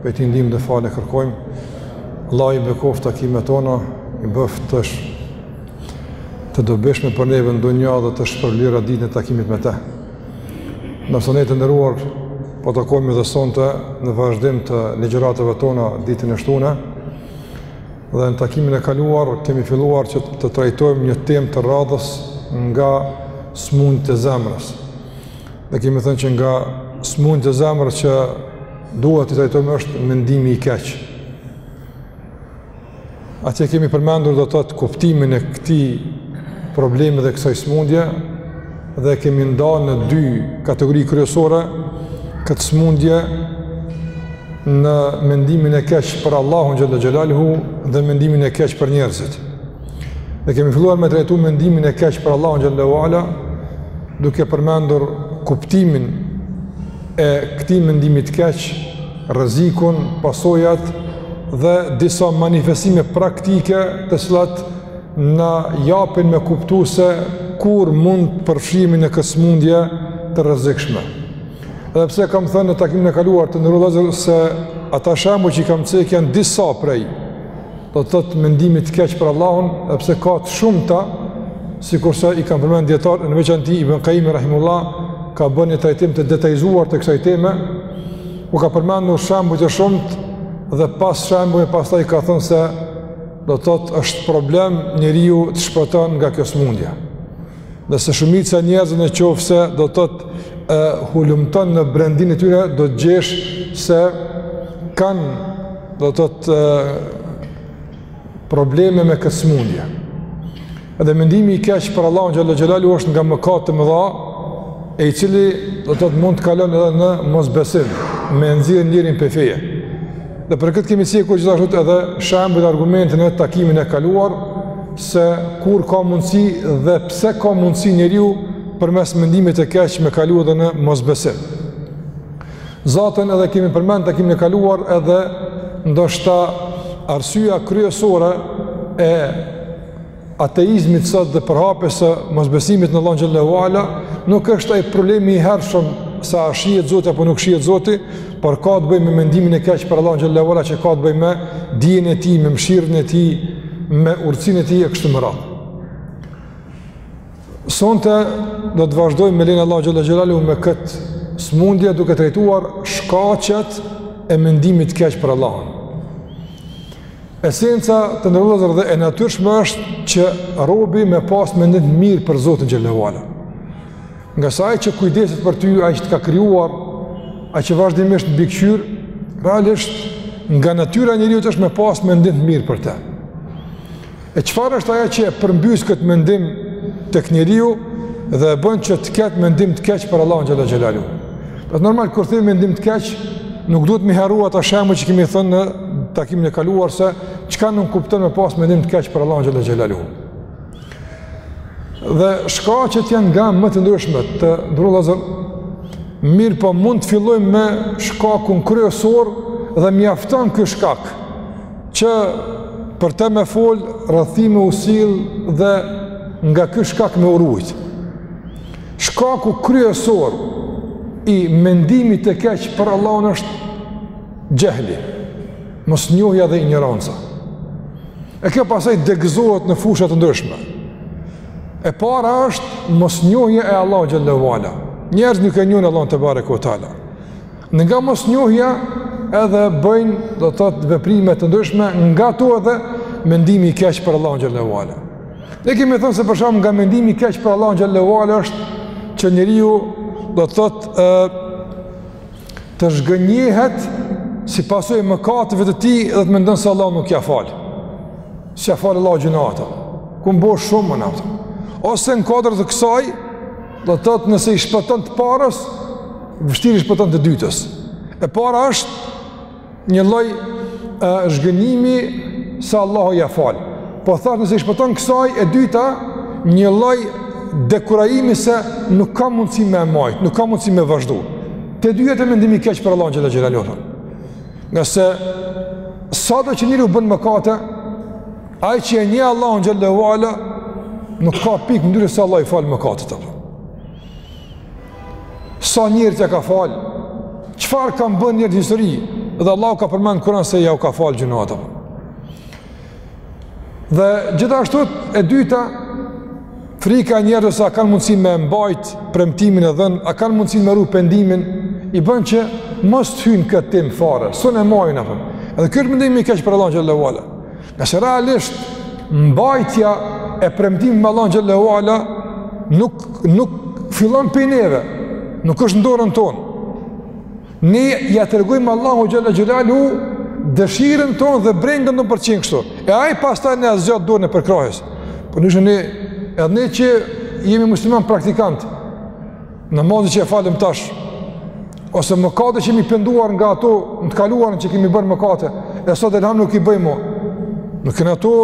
Prej Tij ndihmë dhe falje kërkojmë. Allahu i bekoftë takimet tona, i bëftë të dobishme për neve në dunja dhe të shpërblyera ditën e takimit me të. Ne sonte të nderuar, po takohemi edhe sonte në vazhdim të ligjëratave tona ditën e shtune, dhe në takimin e kaluar kemi filluar që të trajtojmë një temë të radhës nga smundjet e zemrës. Dhe kemi thënë që nga smund të zemrë që duhet t'i trajtojmë është mendimi i keq. Atje kemi përmendur do të thotë kuptimin e këtij problemi dhe kësaj smundje dhe kemi nda në dy kategori kryesore këtë smundje në mendimin e keq për Allahun xhele xhelaluhu dhe mendimin e keq për njerëzit. Dhe kemi filluar me trajtu mendimin e keq për Allahun xhele ue ala, duke përmendur kuptimin e këtij mendimi të keq, rrezikun, pasojat dhe disa manifestime praktike të cilat na japin me kuptu se kur mund të përfshihemi në këtë smundje të rrezikshme. Edhe pse kam thënë në takimin e kaluar të nderuar vëllezër se ata shembuj që i kam cek janë disa prej do të thotë mendimi të keq për Allahun, sepse ka të shumta sikurse i kanë përmend dijetarët në veçanti Ibn Qayyim rahimehullah ka bërë një trajtim të detajizuar të kësaj teme, ku ka përmendur shembuj të shumtë dhe pas shembujve pastaj ka thënë se do të thotë është problem njeriu të shpëton nga kjo sëmundje. Dhe se shumica e njerëzve në qoftë se do të thotë e hulumton në brendinë e tyre, do të gjesh se kanë do të thotë probleme me këtë smundje. Edhe mendimi i keq për Allahun xhele xhelaluhu është nga mëkatet e mëdha, e i cili do të thotë mund të kalon edhe në mosbesim, me nxjerr njerin prej feje. Dhe për këtë kemi cekur gjithashtu edhe shembuj argumente në takimin e kaluar, se kur ka mundësi dhe pse ka mundësi njeriu përmes mendimit të keq me kalu edhe në mosbesim. Zaten edhe kemi përmend takimin e kaluar edhe ndoshta arsyeja kryesore e ateizmit sot dhe përhapjes së mosbesimit në Allahun xhele ue ala nuk është ai problemi i hershëm se a shihet Zoti apo nuk shihet Zoti, por ka të bëjë me mendimin e keq për Allahun xhele ue ala që ka të bëjë me dijen e tij, me mëshirën e tij, me urtësinë e tij e kështu me radhë. Sonte do të vazhdojmë me lejen e Allahut xhele xhelaluhu me këtë smundje duke trajtuar shkaqet e mendimit të keq për Allahun. Esenca të nderuar vëllezër dhe e natyrshme është që robi me pas mendim të mirë për Zotin xhele ue ala. Ngase ai që kujdeset për ty, ai që të ka krijuar, ai që vazhdimisht mbikëqyr, realisht nga natyra e njeriut është me pas mendim të mirë për te. E çfarë është ajo që e përmbys këtë mendim tek njeriu dhe e bën që të ketë mendim të keq për Allahun xhalla xhelalu. Është normal kur themi mendim të keq, nuk duhet me i harru ata shembuj që kemi thënë në takimin e kaluar se çka nënkupton me pas mendim të keq për Allahun xhalla xhelalu. Dhe shkaqet janë nga më të ndryshmet, të nderuar vëllezër, mirëpo mund të fillojmë me shkakun kryesor dhe mjafton ky shkak, që për te me fol, rreth tij me u sill dhe nga ky shkak me u rujt. Shkaku kryesor i mendimit të keq për Allahun është xhehli, mosnjohja dhe injoranca. E kjo pastaj degëzohet në fusha të ndryshme. E para është mosnjohja e Allahut xhelle ve ala. Njerëzit nuk e njohin Allahun tebareke ve teala. Nga mosnjohja edhe bëjnë do të thotë veprime të ndryshme nga to edhe mendimi i keq për Allahun xhelle ve ala. Ne kemi thënë se për shembull nga mendimi i keq për Allahun xhelle ve ala është që njeriu do të thotë të zhgënjehet si pasojë e mëkateve të tij dhe të mendon se Allahu nuk ja fal. S'ja fal Allahu gjunat, apo. Kam bërë shumë më në ato. Ose në kuadër të kësaj, do të thotë nëse i shpëton të parës, vështirë i shpëton të dytës. E para është Një lloj zhgënjimi se Allahu ja fal. Po thash nëse i shpëton kësaj e dyta, një lloj dekurajimi se nuk ka mundësi me majt, nuk ka mundësi me vazhdu. Të dyjat mendim i keq për Allahun xhelle xhelaluhu. Ngase sado që njeriu bën mëkate, ai që e njeh Allahun xhelle ve ala nuk ka pikë mëdyshje se Allahu i fal mëkatet. Sa njerit ja ka fal? Çfarë kanë bën njerëzit n'histori? Dhe Allahu ka përmend n'Kur'an se ja u ka fal gjunat apo. Dhe gjithashtu e dyta frika e njerëzve se a kanë mundësi me mbajt premtimin e dhënë, a kanë mundësi me ru pendimin, i bën që mos të hyjnë n'këtë temë fare, s'un e majnë apo. Edhe ky është mendim i keq për Allahun xhelle ve ala. Ngase realisht, mbajtja e premtimit me Allahun xhelle ve ala, nuk, nuk fillon prej neve, nuk është n'dorën tonë. Ne ja tregojmë Allahut xhelle xhelaluhu, dëshirën tonë dhe brengën tonë përqinë kështu. E ai pastaj na zgjat dorën e përkrahjes. Po nëse ne, edhe ne që jemi muslimanë praktikantë, Namazi që e falim tash, ose mëkate që jemi penduar nga ato në të kaluarën që kemi bërë mëkate, e sot elhamdulilah nuk i bëjmë mo. Nuk e në ato,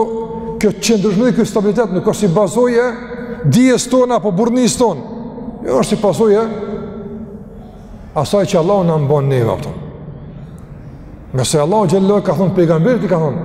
kjo qëndrueshmëri dhe kjo stabilitet nuk është si pasojë e dijes tonë apo burrnisë tonë. Jo, është si pasojë e asaj që Allahu na mban neve, a kupton. Ngase Allahu xhelle ka thonë pejgamberit i ka thonë,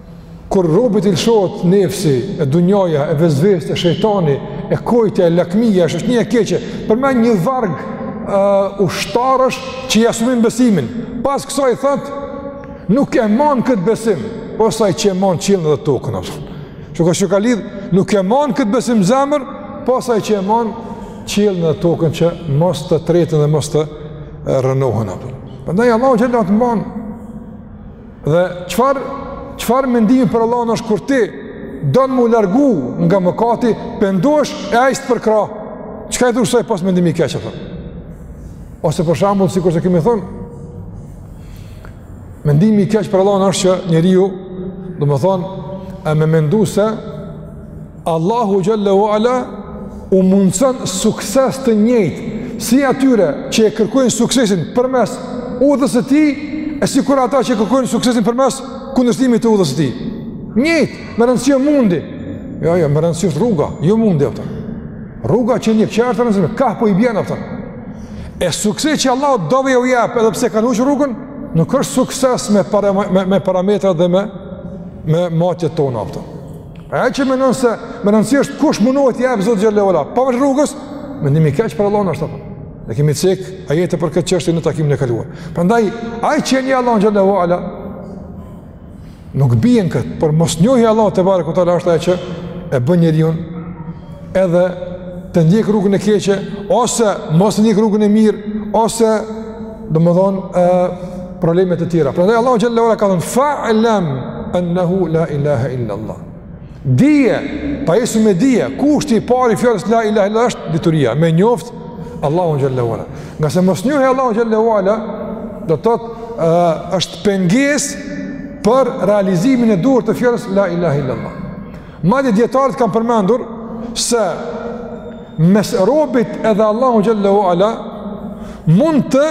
Kur robit i lëshohet nefsi, e dunjaja, e vesveset, e shejtani, e kojtja, e lakmia, e shoqnia e keqe, përmend një varg uh, ushtarësh që ia sulmojnë besimin. Pas kësaj thotë, nuk e man këtë besim, pos ai që e man qiellin dhe tokën. Që ka që ka lidhë, nuk e man këtë besim n'zemër, pos ai që e man qiellin dhe tokën që mos të treten dhe mos të rrënohen. Prandaj Allahu xhelle ve ala të man, Dhe çfarë, çfarë mendimi për Allahun është kur ti don m'u largu nga mëkati, pendohesh e ai s'të përkrah, çka i thush ksaj pos mendim i keq, a kupton? Ose për shembull, sikurse kemi thënë, mendimi i keq për Allahun është që njeriu, domethonë, e me mendu se, Allahu xhelle ve ala u mundson sukses të njëjtë si atyre që e kërkojnë suksesin përmes udhës së tij, e sikur ata që e kërkojnë suksesin përmes kundërshtimit të udhës së tij. Njëjtë, me rëndësi o mundi. Jo, jo, me rëndësi është rruga, jo mundi, a kupton. Rruga që e njek është me rëndësi, ka po i bjen, a kupton. E suksesi që Allahu dove ju jep edhe pse kanë huqur rrugën, nuk është sukses me para, me, me parametrat dhe me me matjet tona, a kupton. Ai që menon se me rëndësi është kush mundohet të jep Zoti xhelle ve ala, pa vërë rrugës, mendim i keq për Allahun është, a kupton. Ne kemi cek ajete për këtë çështje në takimin e kaluar. Prandaj, ai që e njeh Allahun xhelle ve ala, nuk bjen n'këtë, por mosnjohja e Allahut tebareke ve teala është ajo që e bën njeriun, edhe të ndjek rrugën e keqe, ose mos të ndjek rrugën e mirë, ose domethonë ë, probleme të tjera. Prandaj Allahu xhelle ve ala ka thënë, fa'lem ennehu la ilaha illa Allah. Dije, pajisu me dije, kushti i parë i fjalës la ilaha illa është dituria, me njoftë Allahun xhelle ve ala. Ngase mosnjohja e Allahut xhelle ve ala, do të thotë, është pengesë për realizimin e duhur të fjalës la ilaha illa Allah. Madje dijetarët kanë përmendur se mes robit edhe Allahut xhelle ve ala mund të,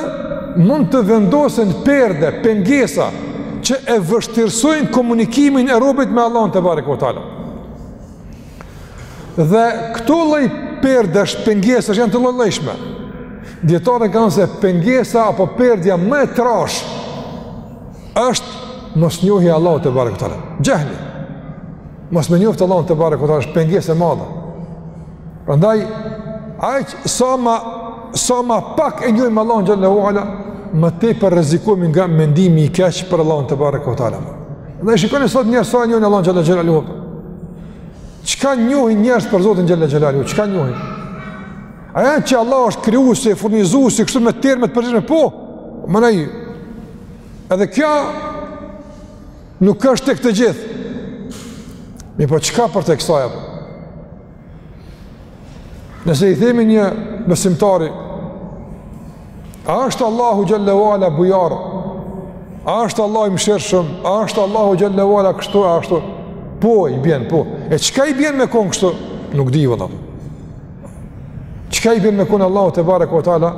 mund të vendosen perde, pengesa, që e vështirësojnë komunikimin e robit me Allahun tebareke ve teala. Dhe këto lloj perdesh, pengesash janë të llojllojshme, dijetarët kanë thonë se pengesa apo perdja më e trashë, Është mosnjohja e Allahut tebareke ue teala. Xhehli. Mos me njoftë Allahun tebareke ue teala është pengesë e madhe. Prandaj aq sa ma sa ma pak e njohim Allahun xhel-le ue ala, më tepër rrezikohemi nga mendimi i keq për Allahun te bare këtare. Dhe shikoni sot njerëzit sa e njohin Allahun xhel-le xhelaluhu. Çka njohin njerëzit për Zotin xhel-le xhelaluhu? Çka njohin? E dinë që Allahu është krijuesi, furnizuesi, kështu me terme të përgjithshme, po, më nëjë, Edhe kjo nuk është tek të gjithë. Mirëpo çka përtej kësaj apo? Nëse i themi një besimtari, a është Allahu xhel-le ue ala bujar, a është Allahu i mëshirshëm, a është Allahu xhel-le ue ala kështu, ashtu, po, i bjen, po, e çka i bjen me kon kështu, nuk di, vëlla, Çka i bjen me kon Allahu tebareke ue teala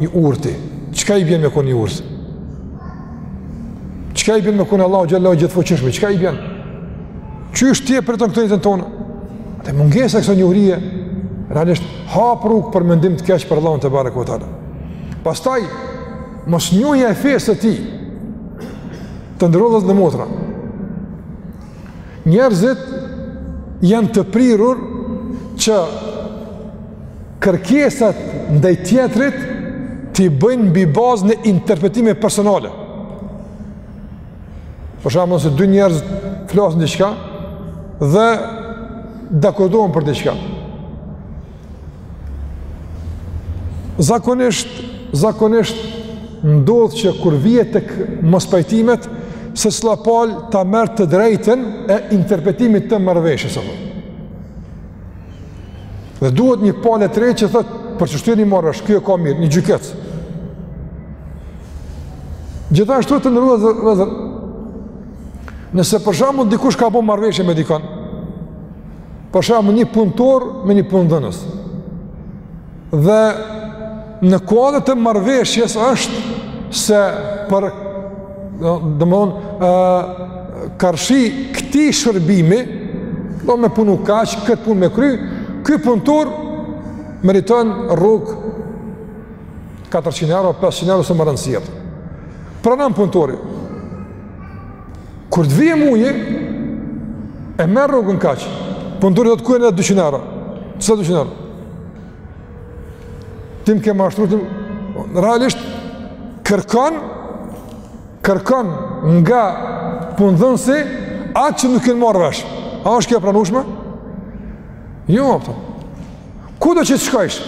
i urti? Çka i bjen me kon i urti? Çka i bjen me kon Allahu xhel-le i gjithëfuqishmi? Çka i bjen? Qysh e interpreton këtë në jetën tonë? Dhe mungesa e kësaj njohurie, realisht hap rrugë për mendim të keq për Allahun tebareke ue teala. Pastaj, mosnjohja e fesë së tij, të nderuar vëllezër dhe motra. Njerëzit janë të prirur që kërkesat ndaj tjetrit t'i bëjnë mbi bazën e interpretimeve personale. Për shembull nëse dy njerëz flasin diçka dhe dakordohen për diçka. Zakonisht, zakonisht ndodh që kur vihet tek mospajtimet, secila palë ta merr të drejtën e interpretimit të marrëveshjes apo. Dhe duhet një palë e tretë që thotë për çështën e marrësh, kjo ka mirë, një gjykatës. Gjithashtu të nderuar dhe, dhe, dhe nëse për shembull dikush ka bo marrëveshje me dikon, Për shembull, një punëtor me një punëdhënës. Dhe në kuadër të marrëveshjes është se për domethënë karshi këtij shërbimi do me punu kaq kët punë me kry, ky punëtor meriton rrogë 400 euro, 500 euro s'është me rëndësi. Pranon punëtori. Kur të vjen muji, e merr rrogën kaq, punëtori thotë ku jenë edhe 200 euro. Çfarë 200 euro? Ti m'ke mashtru, ti m'... Realisht, kërkon, kërkon nga punëdhënësi atë që nuk jenë marrë vesh. A është kjo e pranushme? Jo, apëton. Kudo që të shkojsh?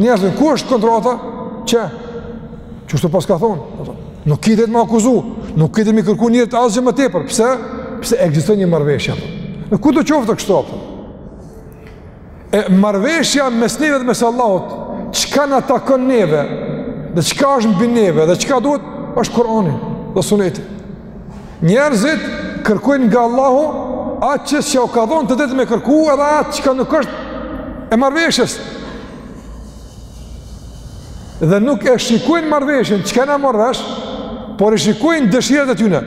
Njerëzit, ku është kontrata? Qe, qështu paska thonë. Nuk ki drejt me akuzu, nuk ki drejt me kërku njerit asgjë më tepër. Pse? Pse ekziston një marrëveshje. E kudo qoftë kështu. Apo? E marrëveshja mes neve dhe mes Allahut, çka na takon neve, dhe çka është mbi neve, dhe çka duhet, është Kurani dhe suneti. Njerëzit kërkojnë nga Allahu atë që s'ja u ka dhonë të drejtë me kërku edhe atë çka nuk është e marrëveshjes. Dhe nuk e shikojnë marrëveshjen çka në marrëveshje, por e shikojnë dëshirat e tyne.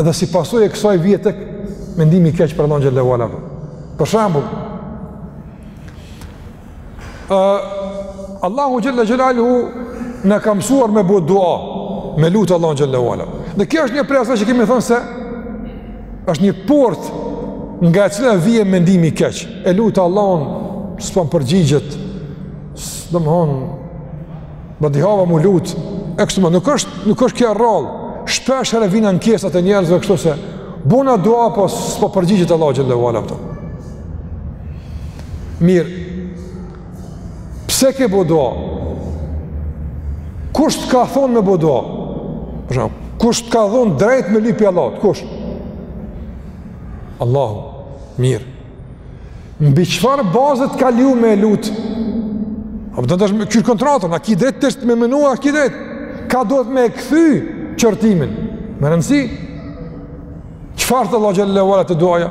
Dhe si pasojë e kësaj vjen tek mendimi i keq për Allahun xhele ue ala. Për shambull, Allahu Xhele Xhelaluhu na ka mësuar me bo dua, me lutë Allahun xhele ue ala. Dhe kjo është një prej aso që kemi thënë se është një portë nga e cila vjen mendimi i keq. E luta Allahun, s'po më përgjigjet, domethonë, badihava me lutë, e kështu më, nuk është, nuk është kjo rrallë, shpeshherë vijnë ankesat e njerëzve, kështu se, bona dua, po s'po përgjigjet Allahu xhele ue ala, pëtëm. Mirë, pse ke bo dua? Kush të ka thonë me bo dua? Kush të ka dhonë drejt me lyp pi Allahut? Kush? Allahu, mirë. Mbi çfarë baze t'ka leju me lutë? Apo tash kqyr kontratën, a ki drejt qështu me menu, a ki drejt? Ka duhet me e kthy qortimin? Me rëndësi? Çfarë thot Allahu xhele ue ala te duaja?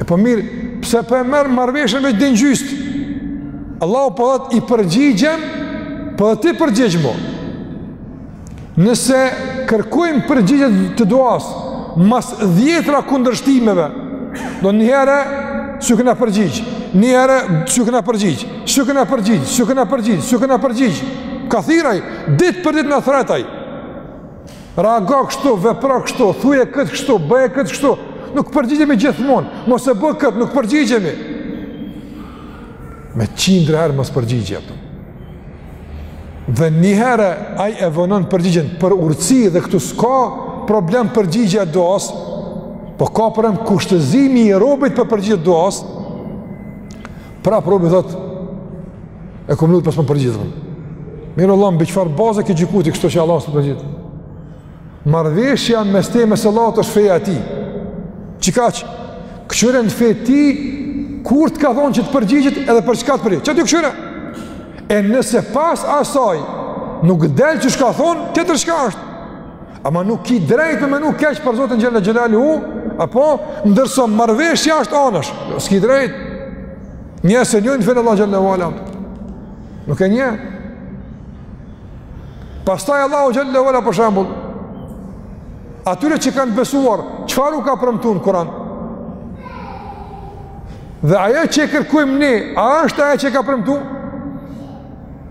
E po mirë, pse po e merr marrëveshjen veç deri n'gjysë? Allahu po thot i përgjigjem, po dhe ti përgjigjmu. Nëse kërkojmë përgjigjen të duas, mas dhjetra kundërshtimeve, do njëherë s'i kena përgjigjë, njëherë s'i kena përgjigjë, s'i kena përgjigjë, s'i kena përgjigjë, s'i kena përgjigjë, ka thirr ai, ditë për ditë na thrret ai. Reago kështu, vepro kështu, thuje këtë kështu, bëje këtë kështu. Nuk përgjigjemi gjithmonë. Mos e bo kët, nuk përgjigjemi. Me qindra herë mospërgjigje ato. Dhe një herë ai e vonon përgjigjen për urtësi dhe këtu s'ka problem përgjigja e duas, po ka problem kushtëzimi i robit për përgjigje të duas. Prap robi thot E kom lut, po s'm'u përgjigj. Mirë vlla, mbi çfarë baze e ke gjyku ti kështu që Allahu s't'u përgjigj. Marrëveshja mes teje e mes Allahut është feja e tij. Qikaq. Këqyre në fe t'tij, kur të ka thonë që të përgjigjet edhe për çka të përgjigjet? Qato këqyre. E nëse pas asaj, nuk del qysh ka thonë, tjetër çka është. Ama nuk ki drejt me menu keq për Zotin xhele xhelaluhu, apo ndërsa marrëveshja është anësh, jo, s'ki drejt, njeri s'e njeh fenë e Allahut xhele ue ala, nuk e njeh. Pastaj Allahu xhele ue ala për shembull, atyre që kanë besuar, çfarë u ka premtu në Kuran? Dhe ajo që e kërkojmë ne, a është ajo që e ka premtu?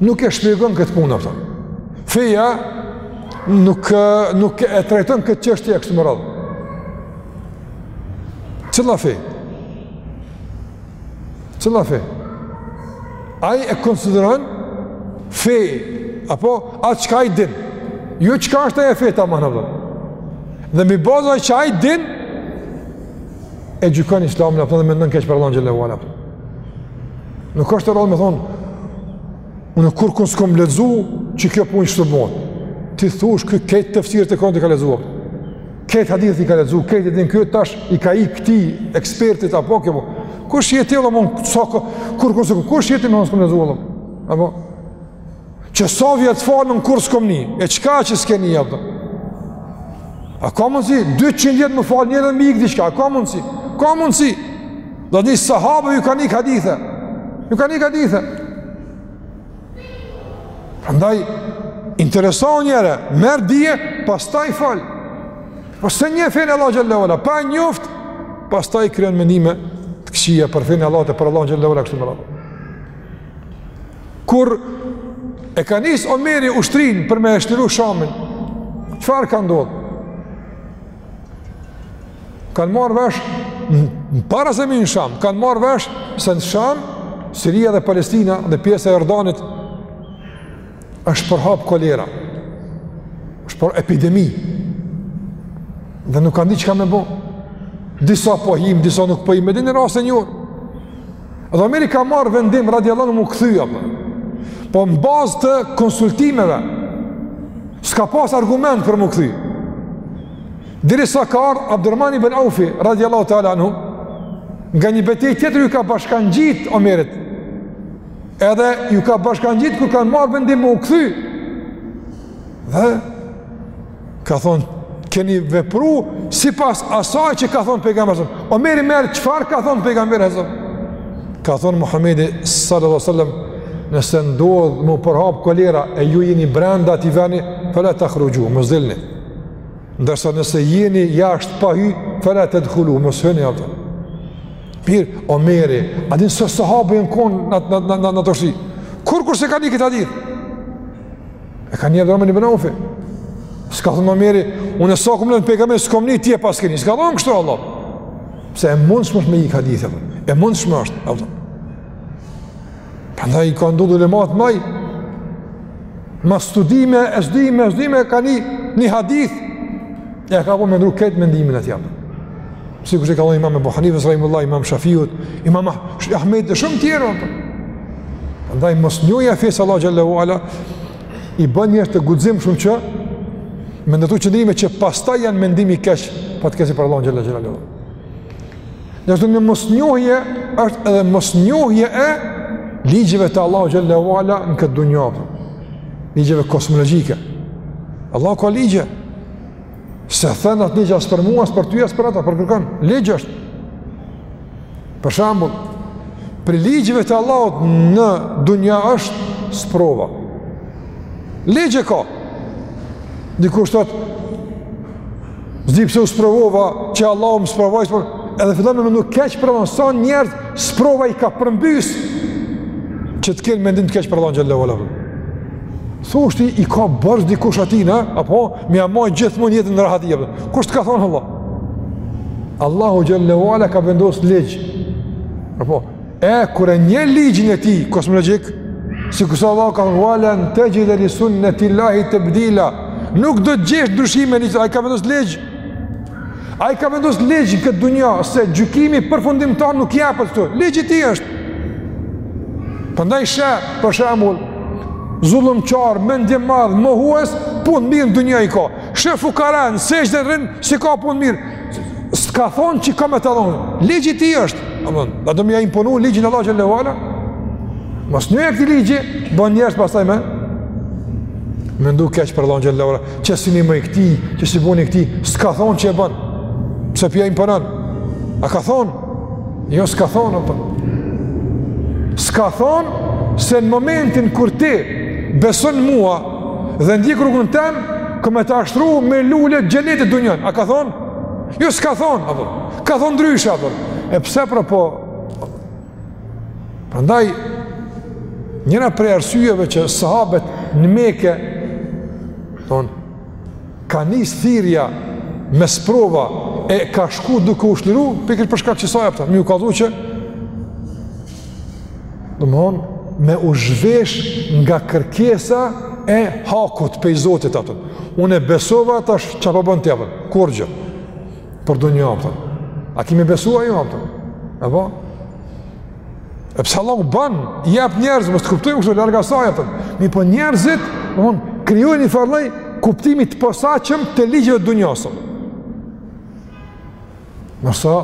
nuk e shpjegon këtë punë apo. Feja nuk nuk e trajton këtë çështje e kështu me radhë. Cila fe? Cila fe? Ai e konsideron fe apo atë çka ai din. Jo çka është ajo fe tamam apo. Dhe mbi baza që ai din e gjykon Islamin apo dhe mendon keq për Allahun xhele ue ala. Nuk është e rëndë me thonë, unë kurkun s'kom lexu, që kjo punë kështu bon. Ti thush, kejt tefsirët e Kuranit i ka lexu. Kejt hadithet i ka lexu, kejt i din ky tash i ka i këtij ekspertit apo kjo punë. Kush je ti, vlla, mon, sako, kurkun s'kom, kush je ti me thonë s'kom lexu, vlla. Apo, Qe sa vjet falem kurrë s'kom ni, e çka që s'ke ni apo? A ka mundësi, 200 vjet me u falë njeri edhe me i ikë diçka, a ka mundësi? Ka mundësi, edhe sahabëve ju kanë ikë hadithe, ju kanë ikë hadithe. Prandaj, interesohu njeri, merr dije, pastaj fol. Po s'e njeh fenë e Allahut xhele ue ala, pa njoftë, pastaj krijon mendime të këqija për fenë e Allahut e për Allahun xhele ue ala e kështu me radhë. Kur e ka nis Omeri ushtrinë për me e çliru Shamin, çfarë ka ndodhë? Kanë marrë vesh, përpara se me hi në Sham, kanë marrë vesh se në Sham, Siria dhe Palestina dhe pjesë e Jordanit, është përhap kolera, është për epidemi, dhe nuk kanë di çka me bo, disa po himë, disa nuk po himë, edhe në rrasë e njërë, Dhe Omeri ka marrë vendim radiallahu anhu mu kthy, apo. Po në bazë të konsultimeve s'ka pas argument për mu kthy. Derisa ka ardhë Abdurrahman ibn Aufi radiallahu ta'ala anhu nga një betejë tjetër ju ka bashkangjit Omerit. Edhe ju ka bashkangjit kur kanë marrë vendim mu kthy. Dhe Ka thonë, keni vepru sipas asaj që ka thonë pejgamberi alejhi selam. Omeri: mirë, çfarë ka thonë pejgamberi alejhi selam? Ka thonë Muhammedi sallallahu sallam, nëse ndodhë me u përhapë kolera e ju jeni brenda atij veni, fe la tahruxhu, mos dilni. Ndërsa nëse jeni jashtë pa hy, fe la tedhulu, mos hini apo. Mirë, Omeri, a e din se sahabë e në konë në, në, në, në, në të shi. Kurrë kurrë s'e ka ni këtë hadith? E ka ni Abdurrahman ibn Aufi. S'ka thënë Omeri, unë e sa kom lon pejgamberi, s'kom ni, ti e paske ni, s'ka thënë kështu Allah. Pse, e mundshme është me i ik hadithi, e mundshme është, apo. Prandaj ka ndodh ulema t'madh, me studime, e studime, e studime, ka ni një hadith, e ka bo me ndrru këtë mendimin e tij, apo. sikur që i ka ndodh imam Ebu Hanifes, rahimehullah, imam Shafiut, imam Ahmed e shumë tjerë. Prandaj, mosnjohja e fesë Allahut xhele ue ala, i bën njerëzt të guximshëm që me ndërtu qëndrime që pastaj janë mendim i keq, pa të kesi për Allahun xhele ue ala. Gjithashtu një mosnjohje është edhe mosnjohja e ligjeve të Allahut xhele ue ala në këtë dunja, ligjeve kosmologjike. Allah ka ligje, S'e then atë ligj as për mua, as për ty, as për ata, për kërkan, ligj është. Për shembull, prej ligjeve të Allahut në dunja është sprova. Ligj e ka. Dikush thotë, s'di pse u sprovova, që Allahu më sprovoi, sprovoi, edhe fillon me mendu keq për Allah, sa njerëz sprova i ka përmbys, që të kenë mendim të keq për Allahun xhele ue Thu ti i ka borxh dikush atij, ha? Apo, me ia majt gjithmonë jetën në rahati, apo. Kush të ka thonë Allah? Allahu xhele ue ala ka vendos ligj. Apo, e, kur e njeh ligjin e tij kosmologjik, sikurse Allah ka thonë, ue len texhide li sunnetil-lahi tebdila, nuk do të gjesh ndryshime në, ai ka vendos ligj. Ai ka vendosur ligj në këtë dunja se gjykimi përfundimtar nuk jepet këtu. Ligji i tij është. Prandaj sheh, për shembull, zullumqar, mendjemadh, mohues, punët mirë në dunja i ka. Sheh fukara, n'sexhde rrin, s'i ka punët mirë. S'ka thonë që ka me ta dhonë. Ligji i tij është. Domethonë, a do me ja imponu ligjin Allahut xhele ue ala. Mosnjohja e këtij ligji bon njerëzt pastaj me. Mendu keq për Allahun xhele ue ala. që s'i nimoi këtij, që s'i boni këtij, s'ka thonë që e bon, pse p'ja imponon, a ka thonë, jo s'ka thonë, apo. s'ka thonë, se në momentin kur ti beson mua dhe ndjek rrugën tem, kom me ta shtru me lule xhenetit dunjan, a ka thonë, jo s'ka thonë, apo. ka thonë ndryshe, apo. e pse pra po, Prandaj, njëra prej arsyjeve që sahabët në Meke, domethonë, ka nis thirrja me sprova e ka shku duke u shliru, pikërisht për shkak të ksaj, apo, me ju kallxu që, domethonë, me u zhvesh nga kërkesa e hakut prej Zotit, apo. Unë e besova tash çka po bën të jepën, kurgjë. për dunja, a kupton. A kemi besua ju, a kupton? E po? E pse Allahu ban, jep njerëzit, mos të kuptojmë kështu, larg asaj, a kupton. Mirëpo njerëzit, domethon, krijojnë njëfarë lloj kuptimi të posaçëm të ligjeve të dunjasë. Ndërsa,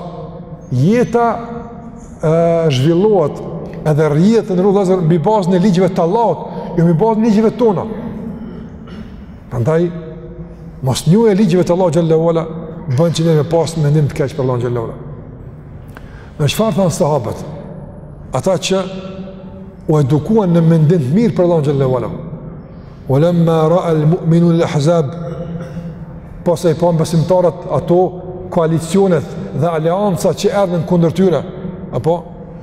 jeta e, zhvillohet edhe rrjedh në rruzull mbi bazën e ligjeve të Allahut, jo mbi bazën e ligjeve tona. Prandaj mosnjohja e ligjeve të Allahut xhelle ue ala bën që ne me pas mendim të keq për Allahun xhelle ue ala. Në çfarë thanë sahabët? Ata që u edukuan në mendim të mirë për Allahun xhelle ue ala. Walamma ra'a al-mu'minuna al-ahzab pasi i panë besimtarët ato koalicionet dhe aleanca që erdhën kundër tyre apo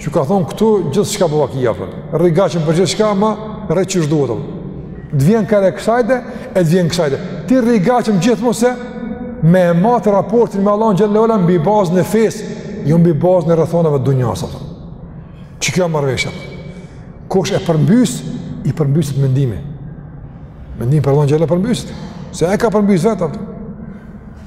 Që ka thonë këtu, gjithçka bon vaki, për. Rri gatshëm për gjithçka, marre qysh duhet, për. Të vjen kare kësajde, e të vjen kësajde. Ti rri gatshëm gjithmonë se, me e mat raportin me Allahun xhelle ue ala, mbi bazën e fesë, jo mbi bazën e rrethonave të dunjasë, për. Që kjo marrëveshja, për. Kush e përmbys, i përmbyset mendimi. Mendimi për Allahun xhelle përmbyset. Se e ka përmbys vetë, për.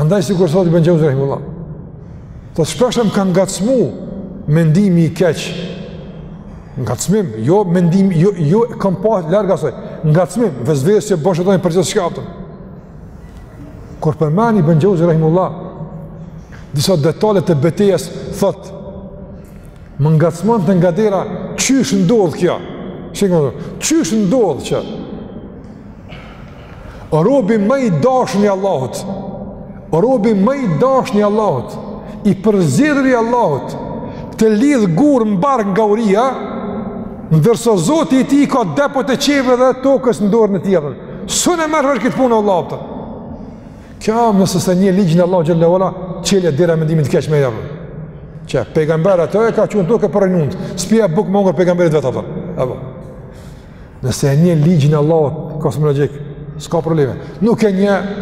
Andaj sikur thotë Ibn Xheuzi rahimehullah. Shpesh më ka ngacmu mendimi i keq. Ngacmim, jo mendim, jo, jo kam pa larg asaj. Ngacmim, vesvese që bon shejtani për gjithçka, a kupton. Kur përmend Ibn Xheuzi rahimehullah, disa detalet të betejës thotë, më ngacmon të nga dera, qysh ndodh kjo? Qysh ndodh që? Robi ma i dashun i Allahut. Robi ma i dashun i Allahut, i përzgjedhur i Allahut, të lidh gur m'bark nga uria, ndërsa Zoti i tij ka depot e qiejve dhe tokës në dorën e tij. S'un e merr vesh këtë punë Allahut. Ta. Kjo nëse s'e njeh ligjin e Allahut xhelle ue ala, çelet dera e mendimit të keq me javën. Që pejgamberi ato e ka thënë tokë për rënund. S'pi jep bukë me ngrën pejgamberit vetë apo. Apo. Nëse e njeh ligjin e Allahut, kozmologjik, s'ka probleme. Nuk e njeh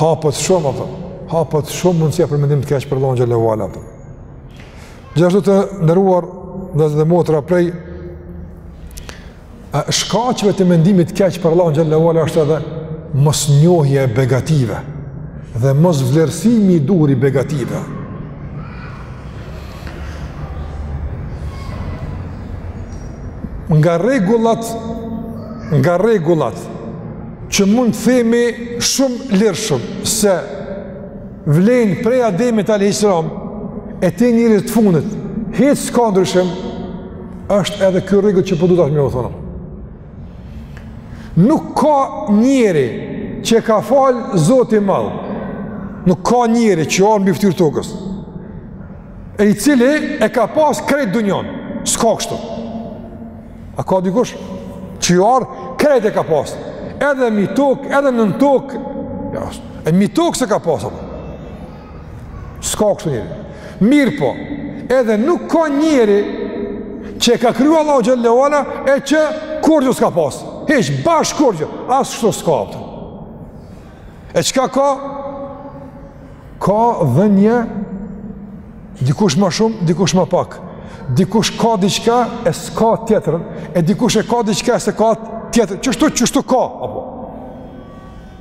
hapet shumë, a kupton. hapet shumë mundësia për mendim të keq për Allahun xhelle ue ala. Gjithashtu të nderuar vëllezër dhe motra prej, shkaqeve të mendimit të keq për Allahun xhelle ue ala është edhe mosnjohja e begative dhe mosvlerësimi i duhur i begative. Nga rregullat, nga rregullat, që mund të themi shumë lirshëm, se vlejnë prej Ademit a.s. e te njerit të fundit, hiç s'ka ndryshim, është edhe kjo rregull që po du tash me ju thonë. Nuk ka njeri që e ka falë Zoti i Madh. Nuk ka njeri që u ardh mbi fytyrë tokës. E i cili e ka pas krejt dunjon. S'ka kështu. A ka dikush që u ardh krejt e ka pas. Edhe mi tokë, edhe nën tokë. Ja, e mi tokë s'e ka pasë. S'ka kështu njeri. Mirëpo, edhe nuk ka njeri që e ka kriju Allahu xhel-le ve ala e që kurgjë s'ka pas. Hiç, bash kurgjë, as kështu s'ka, a kupton. E çka ka? Ka dhe një dikush ma shumë, dikush ma pak. Dikush ka diçka e s'ka tjetrën, e dikush e ka diçka e s'e ka tjetrën. Qështu, qështu ka? Apo?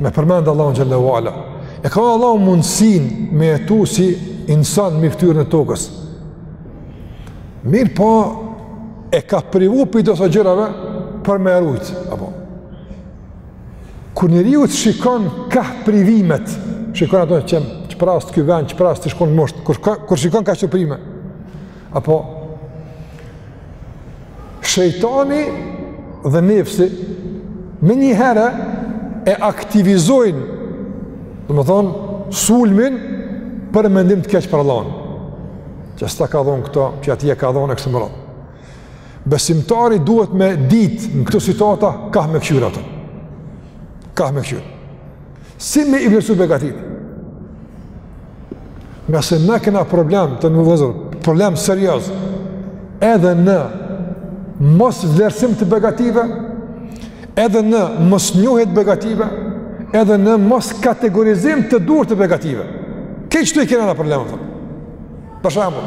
Me përmendë Allahun xhel-le ve ala. I ka dhonë Allahu mundësinë me jetu si insan mbi fytyrën e tokës. Mirëpo e ka privu prej disa gjërave për me rujtë. Apo. Kur njeriu shikon kah privimet, shikon ato që që prasë të këvenë, që prasë të shkonë mështë, kur, kur shikon kah që privimet, Apo, shejtani dhe nefsi, menjëherë e aktivizojnë, domethonë, sulmin për mendim të keq për Allahun. Që s'ta ka dhonë këto, që atij ia ka dhonë e kështu me radhë. Besimtari duhet me ditë në këto situata, kah me këqyrë ato. Kah me këqyrë. Si me i vlerësu begatitë? Ngase na kena problem të nderum vllezër, problem serioz, edhe në mos vlerësim të begative, edhe në mos njohje të begative, edhe në mos kategorizim të duhur të begative. Këtu i kena na problemet. Për shembull,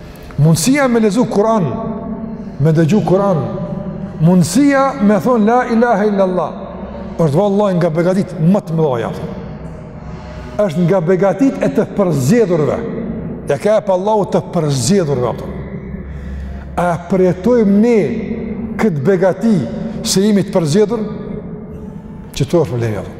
Mundësia me lexu Kur'an, me dëgju Kur'an, mundësia me thonë la ilaha illallah, është vallahi nga begatitë më të mëdha është nga begatitë e të përzgjedhurve. Ja jep Allahu të përzgjedhurve ato. A përjetojmë ne këtë begati se jemi të përzgjedhur? Qëtu është problemi ato.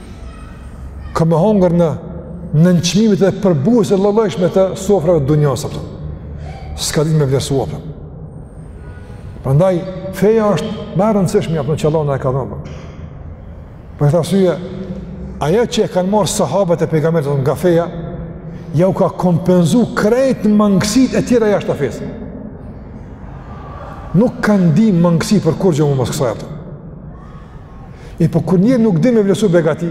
Ka me hongër nënçmimet e përbuzjet e llojllojshme të sofrave të dunjasë, a kupton. S'ka ditë me vlerësu, a kupton. Prandaj, feja është ma e rëndësishmja, a kupton, që Allahu na e ka dhonë. Për këtë arsye, ajo që e kanë marrë sahabët e pejgamberët nga feja, ja u ka kompenzu krejt mangësitë e tjera jashta fesë. Nuk kanë ndi mangësi për kurgjë më mas kësaj, a kupton. E po kur njeri nuk di me vlerësu begati,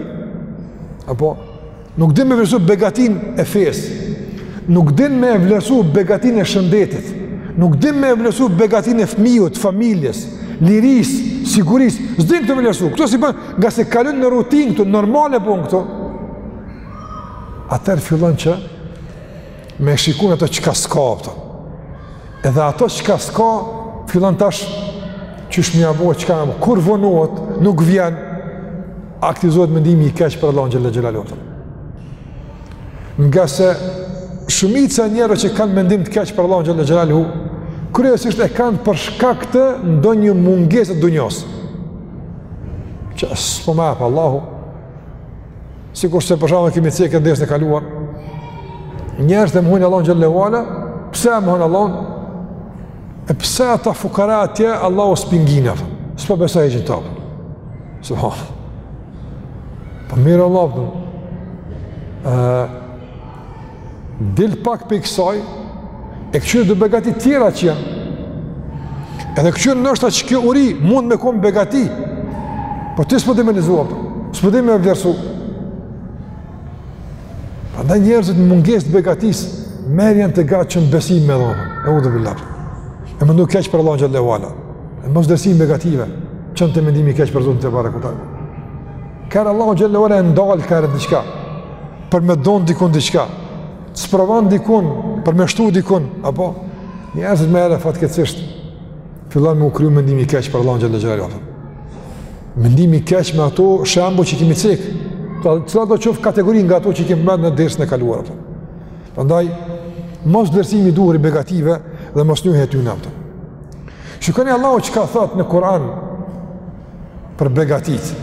apo nuk di me vlerësu begatin e fesë, nuk di me vlerësu begatin e shëndetit, nuk di me vlerësu begatin e fëmijës, familjes, lirisë, sigurisë, s'din këto me vlerësu. Kto si bën, ngase kalon në rutinë këtu, normale po këto. Atëherë fillon që Me shikun ato çka s'ka, po ato. Edhe ato çka s'ka, fillon tash, qysh m'i ba, çka me ba, kur vonohet, nuk vjen, aktivizohet mendimi i keq për Allahun xhel-le xhelaluhu, Ngase, shumica e njerëzve që kanë mendim të keq për Allahun xhel-le xhelaluhu, kryesisht e kanë për shkak të ndonjë mungese të dunjosë. Që s'po më jep Allahu, sikurse për shembull kemi cekë në dersin e kaluar, njerëzit e mohojnë Allahun xhel-le ue ala, pse e mohojnë Allahun, e pse ata fukara atje, Allahu s'po i ngin, s'po besoj hiç n'ta, së ha, po mirë Allah, për, Dil pak prej kësaj, e këqyr do begati tjera që janë. Edhe këqyr nashta që kjo uri mund me konë begati, po ti s'po di me lexu at, s'po di me vlerësu. Prandaj njerëzit në mungesë të begatisë, merr janë të gatshëm në besim me dhona, eudhubil-lah. E mendu keq për Allahun xhel-le ue ala, e mosvlerësimi i begative, çon te mendimi i keq për Zotin tebareke ue teala. Kur Allahu xhel-le ue ala e ndal ka herë diqka, për me dhonë dikun diqka, e sprovon dikun, për me shtu dikun, apo, njerëzit me një herë fatkeqësisht, fillon me u kriju mendimi i keq për Allahun xhel-le xhelaluhu, apo. Mendimi i keq me ato shembuj që i kemi cek, cilado qoftë kategori nga ato që kemi marrë në dersin e kaluar, apo. Prandaj, mosvlerësimi i duhur i begative dhe mosnjohja e tyne, apo. Shikoni Allahu çka thotë në Kuran për begatitë,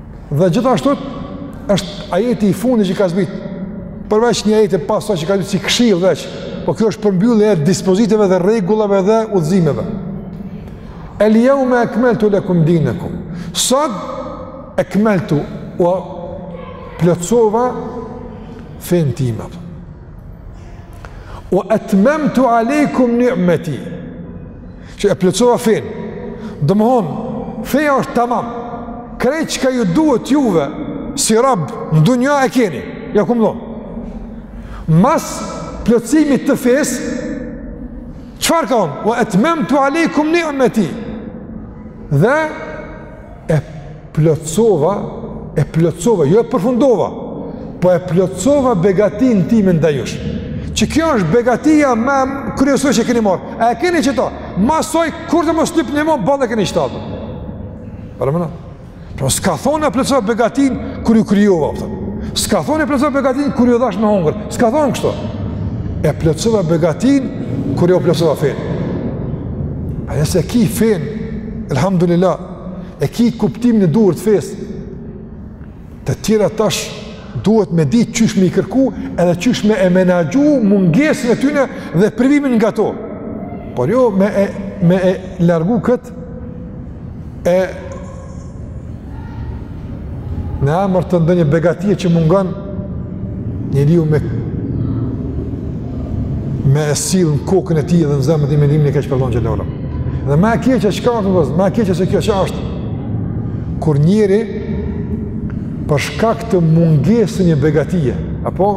Dhe gjithashtu është ajeti i fundit që ka zbrit. Përveç një ajeti pas saj që ka zbrit si këshillë veç, po kjo është përmbyllje e dispozitave dhe rregullave dhe udhëzimeve. El jeume ekmeltu lekum dinekum. Sot ekmeltu jua plotësova fenë time ue etmemtu alejkum ni Që e plotësova fenë. Domethonë, feja është tamam. Krejt çka ju duhet juve, si rob, në dunja e keni. Ja kom dhonë. Mas plotësimit të fesë, çfarë ka thonë? Ue etmemtu alejkum nimeti. Dhe e plotësova, e plotësova, jo e përfundova, po e plotësova begatinë time ndaj jush. Që kjo është begatia ma kryesore që keni marrë. A e keni qëta? Masaj, kur të më stip një më, bëllë e keni që ta. Përmëna? Pra, s'ka thonë e plotësova begatinë kur ju krijova, vetëm. S'ka thonë e plotësova begatinë kur ju dhashë me hongër. S'ka thonë kështu. E plotësova begatinë kur ju plotësova fenë. A nëse e ki fenë, Elhamdulillah, e ki kuptimin e duhur të fesë, të tjera tash duhet me ditë qysh me i kërku edhe qysh me e menaxhu mungesën e tyne dhe privimin nga to. Por jo me e, me e largu këtë e Në emër të ndonjë begatie që mungon njeriu me me e sill në kokën e tij dhe në zemrën e tij mendimin e keq për Allahun xhele shanuhu. Dhe ma e keqja çka është vëllezër, ma e keqja se kjo ç'asht. Kur njeri për shkak të mungesës një begatie, apo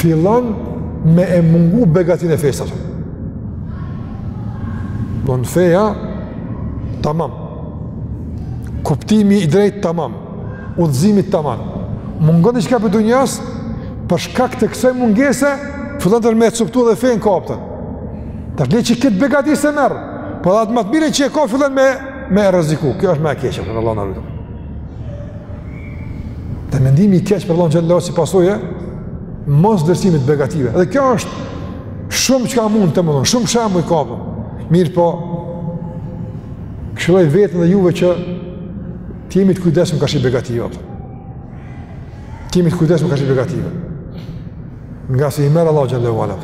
fillon me e mungu begatinë e fesë. Pra feja Tamam. Kuptimi i drejtë, tamam. Udhëzimi tamam. Mungon diçka prej dunjasë, për shkak të kësaj mungese, fillon me e coptu edhe fenë, kupton. Tash le që këtë begati s'e merr, po edhe atë ma t'mirën që e ka fillon me e rreziku. Kjo është ma e keqja për Allahun e Madh. Dhe mendimi i keq për Allahun xhele shanuhu si pasojë e mosvlerësimit begative. Edhe kjo është shumë çka mund të mundon, shumë shembuj ka. Mirë po, këshilloj veten dhe juve që të jemi të kujdesshëm karshi begative. Të jemi të kujdesshëm karshi begative. Ngase i merr Allahu xhele ue ala.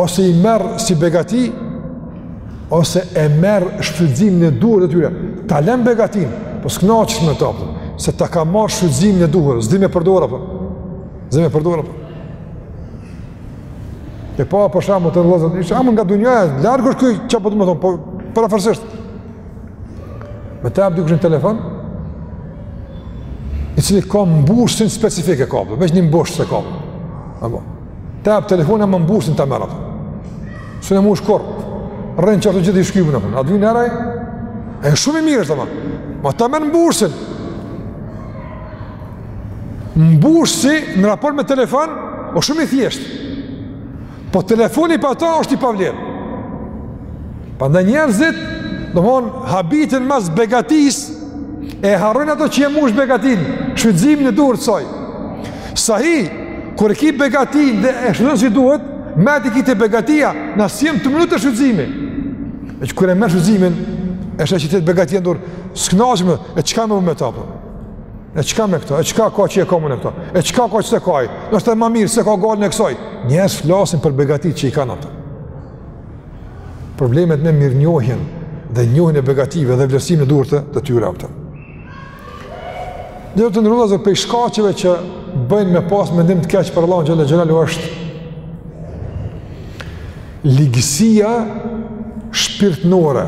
Ose i merr si begati, ose e merr shfrytëzimin e duhur të tyre. Ta len begatinë, po s'knaqesh me ta, po. se ta ka marrë shfrytëzimin e duhur, s'di me përdor, apo. S'di me përdor, apo. E pra për shembull vëllezër, ishte amë nga dunjaja, larg është ky çfarë po të më thon, po përafërsisht. Me ta jep dikush një telefon, i cili ka mbushësin specifik e ka, po, veç një mbushës e ka. Apo, ta jep telefonin, ama mbushësin ta merr, s'e mbush kurrë, rrin që ato gjithë i shkymun, apo, a të vyen, e shumë i mirë, apo, ama ta merr mbushësin, mbush si në raport me telefon, po shumë i thjeshtë. Po telefoni pa ta është i pavlerë. Prandaj njerëzit, domethënë, habiten mas begatisë, e harrojnë atë që e mbush begatinë, shfrytëzimin e duhur të saj. Sa hi, kur e ki begatinë dhe e shfrytëzon si duhet, mbet te ti begatia, na s'jemi të mendu te shfrytëzimi. E kur e kemi shfrytëzimin, e është begatia e duhur, s'knaqemi, e çka me bo me ta po? E çka me këto? E çka ka që e kam unë e këto? E çka ka që s'e ka ai? Ndoshta e ma mirë se ka golin e kësaj. Njerëz flasin për begatitë që i kanë ata. Problemet me mirënjohjen dhe njohjen e begative dhe vlerësimin e duhur të tyre, apo. Dhe të nderuar, prej shkaqeve që bëjnë me pas mendim të keq për Allahun xhele xhelaluhu është ligësia shpirtërore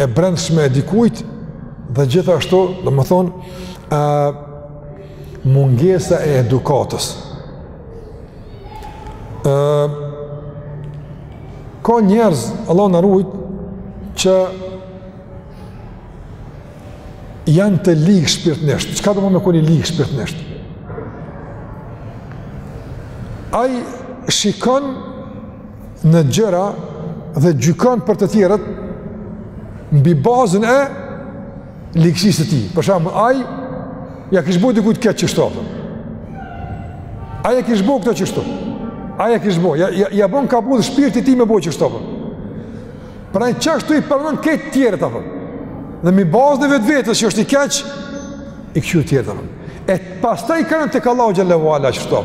e brendshme e dikujt Dhe gjithashtu, domethënë, a, mungesa e edukatës. A, ka njerëz, Allahu na rujt, që janë të ligë shpirtërisht. Çka domethënë me kon i lig shpirtërisht? Ai shikon në gjëra dhe gjykon për të tjerët mbi bazën e ligësisë së tij. Për shembull, ai ia kish bo dikujt keq qashtu. Ai e kish bo këtë qashtu. Ai e kish bo, ja ja, ia bon kabull shpirti i tij me bo qashtu. Pra ai qashtu i pranon keq të tjerët apo. Dhe mbi bazën e vetvetes që është i keq i kqyr tjerët. E pastaj kalon tek Allahu xhele ve ala qashtu.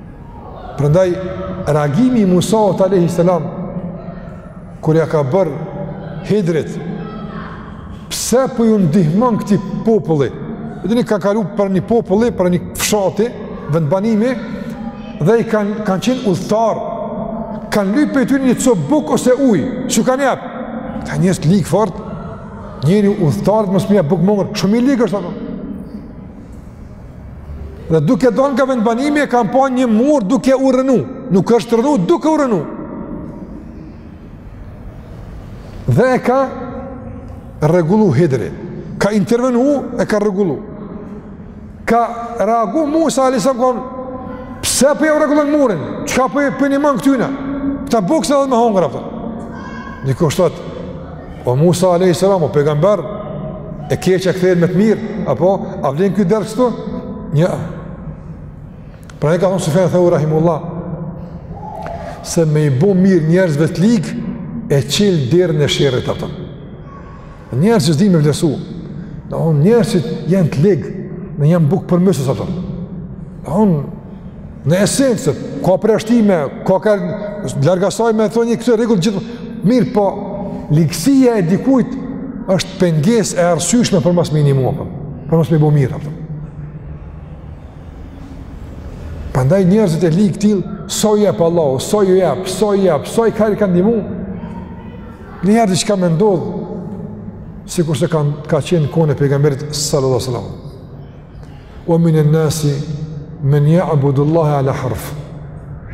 Prandaj reagimi i Musait alejhi selam kur ia ka bërë Hidrit pse po ju ndihmon këtij populli e dini kanë kalu pranë një populli pranë një fshati vendbanimi dhe i kanë kanë qenë udhëtarë kanë lyp prej tyre një copë bukë ose ujë s'ju kanë jap ka njerëz të ligë fort njeri udhëtarit mos me i jap bukë me hongër shumë i lig është ato Dhe duke dalë nga vendbanimi e kanë pa një mur duke u rrënu. Nuk është rrënu, duke u rrënu. Dhe e ka rregullu Hidri. Ka intervenu e ka rregullu. Ka reagu Musa a.s. Pse po jua rregullon murin? Çka po ju ndihmon këtyne? Këta bukë s'dhanë me hongër. Dikush thotë, O Musa alejhi selam, o pejgamber, e keqja kthehet me të mirë, apo a vlen ky ders këtu? Jo. Prandaj e ka thonë Sufjan Thauri rahimullah se me i bo mirë njerëzve të lig e çel derën e sherrit, a kupton. Njerëz që s'dinë me vlerësu, domethonë njerëz që janë të lig, që janë bukëpërmysës, a kupton. Domethonë, Në esencë, ka përjashtime, ka ka larg asaj me thonë një këtë rregull gjithë, mirëpo, ligësia e dikujt është pengesë e arsyshme për mos me i ndihmu, për, për mos me bo mirë, për. Prandaj njerëzit e lig të tillë, so i jep Allahu, so i jep, so i jep, so i ka, i kanë ndihmu njerëzit, çka me ndodh, sikurse ka, ka qenë kohën e pejgamberit sallallahu sallallahu. Ve minen-nasi men jabudullahe ala harf.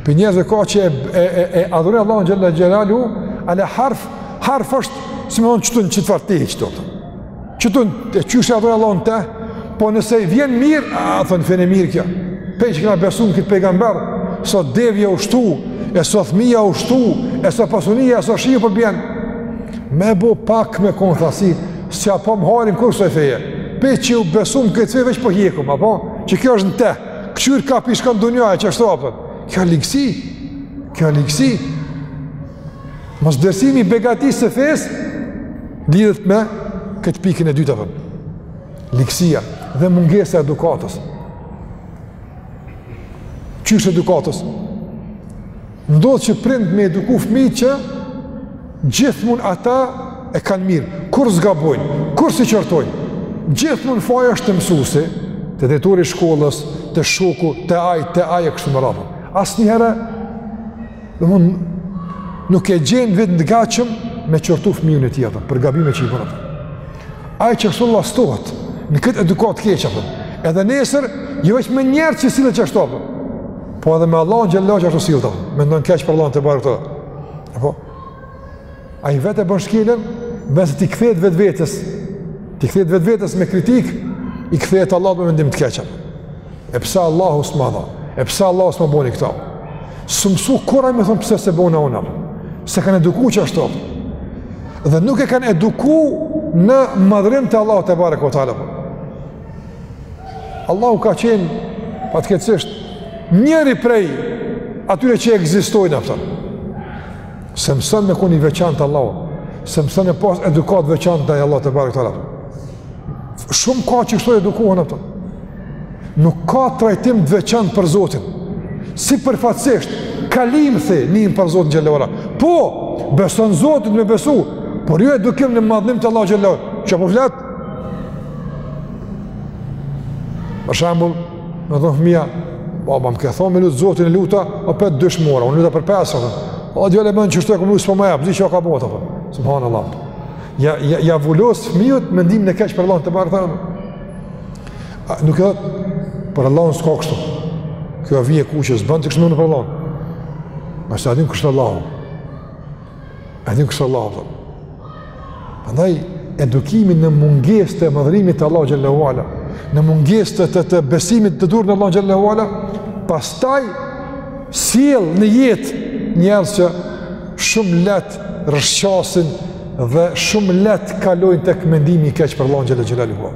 Prej njerëzve ka që e, e, e, e adhurojnë Allahun xhele xhelaluhu, ala harf, harf është, si me thonë, qitu qit farë tehi qitu, qitu e qysh e adhuron Allahun në teh, po nëse i vjen mirë, a, thonë, fe e mirë kjo, pe që kena besu në këtë pejgamber, so devja u shtu, e so thmija u shtu, e so pasunia, e so shiu po po bjen, me bo pak me konë thatësi, S'ia pamë hajrin kurrë kësaj feje, pe që e besum këtë fe veç po hjekum, apo? Qekjo është në teh, këqyr ka pi shkon dunja e qeshtu, a kupton. Kjo e ligësi, kjo e ligësi. Mosvlerësimi i begatisë së fesë lidhet me këtë pikën e dytë, a kupton. Ligësia dhe mungesa e edukatës. Qysh edukatës? Ndodh që prind me eduku fëmijë që gjithmonë ata e kanë mirë, kurrë s'gabojnë, kurrë s'i qortojnë, gjithmonë faji është te mësusi, te drejtori i shkollës, te shoku, te ai, te ai e kështu me radhë. Asnjëherë, domethonë, nuk e gjen veten të gatshëm me qortu fëmijën e tij, për gabime që i bon. Ai që kështu llastohet, në këtë edukatë të keqe, edhe nesër, jo veç me njerëz që sillet qashtu Po edhe me Allahun xhele xhelaluhu qashtu sillet. Mendon keq për Allahun tebareke ve teala. Apo ai vetë e bën shkeljen, në vend se t'i kthehet vetvetes. T'i kthehet vetvetes me kritikë, i kthehet Allahut me mendim të keq. E pse Allahu s'ma dha? E pse Allahu s'ma boni këto? S'u mësu kurrë me thonë pse s'e bona unë. S'e kanë edukuar qashtu. Dhe nuk e kanë edukuar në madhërim të Allahut tebareke ve teala. Allahu ka qenë, fatkeqësisht, njëri prej atyre që ekzistojnë, apo. S'e mëson me konë i veçantë Allahu, s'e mëson me pas edukatë veçantë ndaj Allahut tebareke ue teala. Shumë ka që kështu edukohen, apo. Nuk ka trajtim të veçantë për Zotin. Sipërfaqësisht, kalimthi nin për Zotin xhele ue ala. Po, beson Zotin me besu, por jo edukim në madhnim të Allahut xhele ue ala. Që po flet, Për shembull, më thon fëmia, baba më ka thonë me lut Zotin e luta, o pet dëshmora, unë luta për pesë apo. O djalë e bën çështë këtu s'po më jap, di çka ka bëu apo. Subhanallahu. Ja ja ja vulos fëmijët mendimin e keq për Allahun tebareke. A nuk e për Allahun s'ka kështu. Kjo vije kuqe s'bën të kalohet për Allahun. Ma sa din kështu Allahu. E din kështu Allahu. Prandaj, edukimi në mungesë të madhërimit të Allahut xhele ue ala, në mungesë të, të, të besimit të duhur në Allahun xhele ue ala, pastaj sjell në jetë njerëz që shumë lehtë rrëshqasin dhe shumë lehtë kalojnë tek mendimi i keq për Allahun xhele ue ala.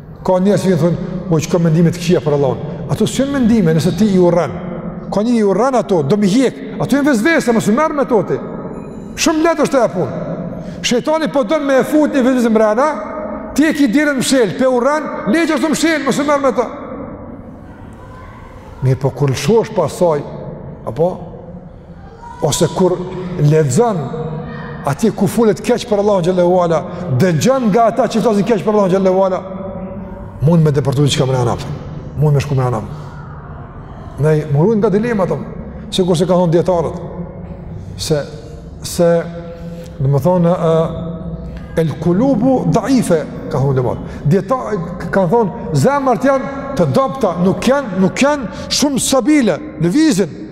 Ka njerëz që thonë, "Po çka mendime të këqija për Allahun?" Ato s'janë mendime, nëse ti i urren. Ka njeri i urren ato, do me i hjek. Ato janë vesvese, mos u merr me to ti. Shumë lehtë është ajo punë. Shejtani po don me fut një vesvese mbrena, ti e ke derën mshel, pe urren, leje ashtu mshel, mos u merr me to. Mirëpo kur lëshosh pastaj, apo ose kur lexon atje ku folet keq për Allahun xhele ue ala, dëgjon nga ata që flasin keq për Allahun xhele ue ala, mund me depërtu diçka mrena. Mund me shku mrena. Ne murojmë nga dilemat, sikurse kanë thonë dijetarët se se domethonë el kulubu daife kanë thonë dijetarët. Dijetarët kanë thonë zemrat janë të dobta, nuk janë nuk janë shumë stabile, lëvizin